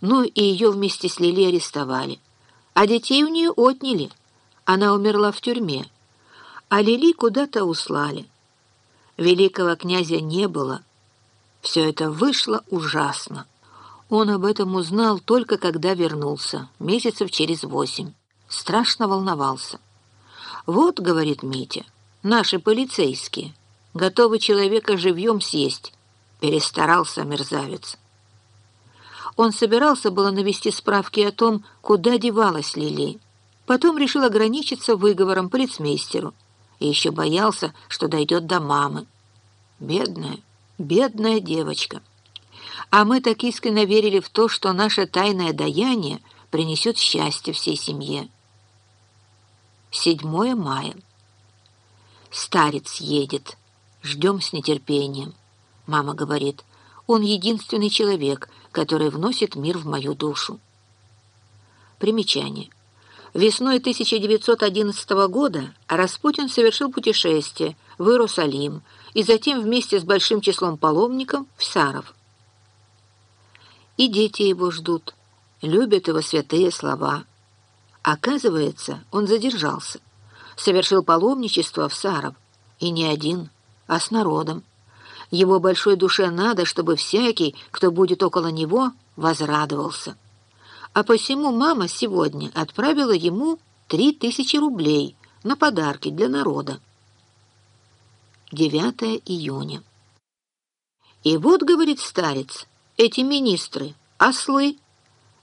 Ну и ее вместе с Лили арестовали. А детей у нее отняли. Она умерла в тюрьме. А Лили куда-то услали. Великого князя не было. Все это вышло ужасно. Он об этом узнал только когда вернулся, месяцев через восемь. Страшно волновался. «Вот, — говорит Митя, — наши полицейские, готовы человека живьем съесть». Перестарался мерзавец. Он собирался было навести справки о том, куда девалась Лили. Потом решил ограничиться выговором полицмейстеру. И еще боялся, что дойдет до мамы. Бедная, бедная девочка. А мы так искренне верили в то, что наше тайное даяние принесет счастье всей семье. 7 мая. Старец едет. Ждем с нетерпением. Мама говорит, он единственный человек, который вносит мир в мою душу. Примечание. Весной 1911 года Распутин совершил путешествие в Иерусалим и затем вместе с большим числом паломников в Саров. И дети его ждут, любят его святые слова. Оказывается, он задержался, совершил паломничество в Саров, и не один, а с народом. Его большой душе надо, чтобы всякий, кто будет около него, возрадовался. А посему мама сегодня отправила ему три тысячи рублей на подарки для народа. 9 июня. И вот, говорит старец, эти министры, ослы,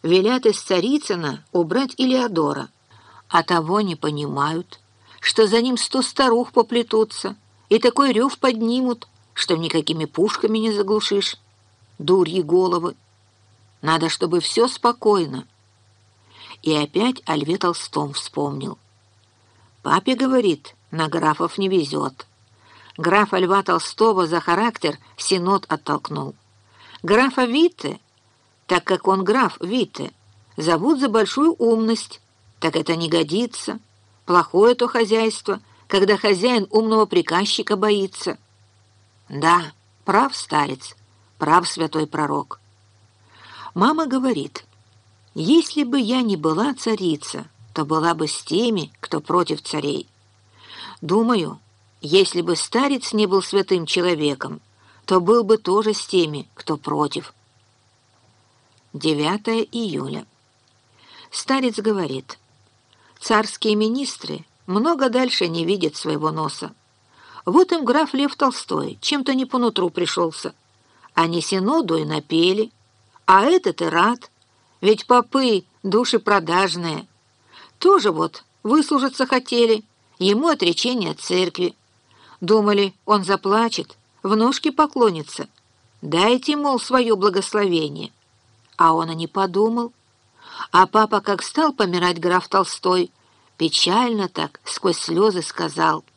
велят из Царицына убрать Илеодора, а того не понимают, что за ним сто старух поплетутся и такой рев поднимут, что никакими пушками не заглушишь. Дурьи головы. Надо, чтобы все спокойно. И опять о Льве Толстом вспомнил. Папе, говорит, на графов не везет. Графа Льва Толстого за характер Синод оттолкнул. Графа Витте, так как он граф Витте, зовут за большую умность, так это не годится. Плохое то хозяйство, когда хозяин умного приказчика боится. Да, прав старец, прав святой пророк. Мама говорит, если бы я не была царица, то была бы с теми, кто против царей. Думаю, если бы старец не был святым человеком, то был бы тоже с теми, кто против. 9 июля. Старец говорит, царские министры много дальше не видят своего носа. Вот им граф Лев Толстой чем-то не по нутру пришелся. Они синоду и напели, а этот и рад, ведь попы души продажные. Тоже вот выслужиться хотели, ему отречение от церкви. Думали, он заплачет, в ножки поклонится. Дайте, мол, свое благословение. А он и не подумал. А папа, как стал помирать граф Толстой, печально так, сквозь слезы сказал —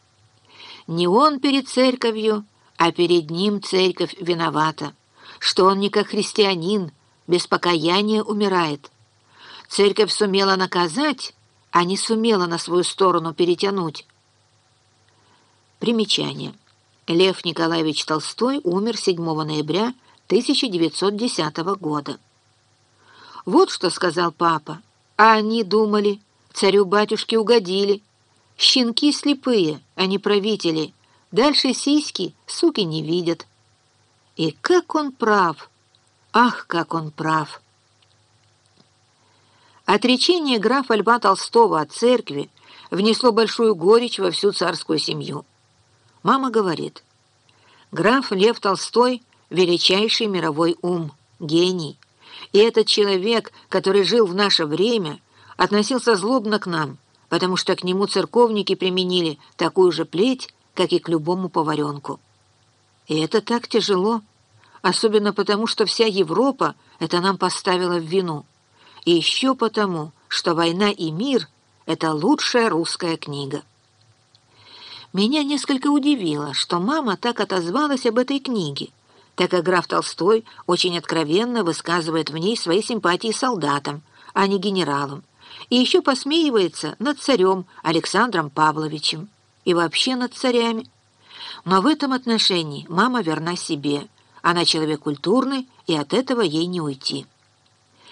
не он перед церковью, а перед ним церковь виновата, что он не как христианин, без покаяния умирает. Церковь сумела наказать, а не сумела на свою сторону перетянуть. Примечание. Лев Николаевич Толстой умер 7 ноября 1910 года. Вот что сказал папа. А они думали, царю-батюшке угодили, Щенки слепые, а не правители. Дальше сиськи суки не видят. И как он прав! Ах, как он прав! Отречение графа Льва Толстого от церкви внесло большую горечь во всю царскую семью. Мама говорит, граф Лев Толстой — величайший мировой ум, гений. И этот человек, который жил в наше время, относился злобно к нам — потому что к нему церковники применили такую же плеть, как и к любому поваренку. И это так тяжело, особенно потому, что вся Европа это нам поставила в вину. И еще потому, что «Война и мир» — это лучшая русская книга. Меня несколько удивило, что мама так отозвалась об этой книге, так как граф Толстой очень откровенно высказывает в ней свои симпатии солдатам, а не генералам, и еще посмеивается над царем Александром Павловичем и вообще над царями. Но в этом отношении мама верна себе. Она человек культурный, и от этого ей не уйти.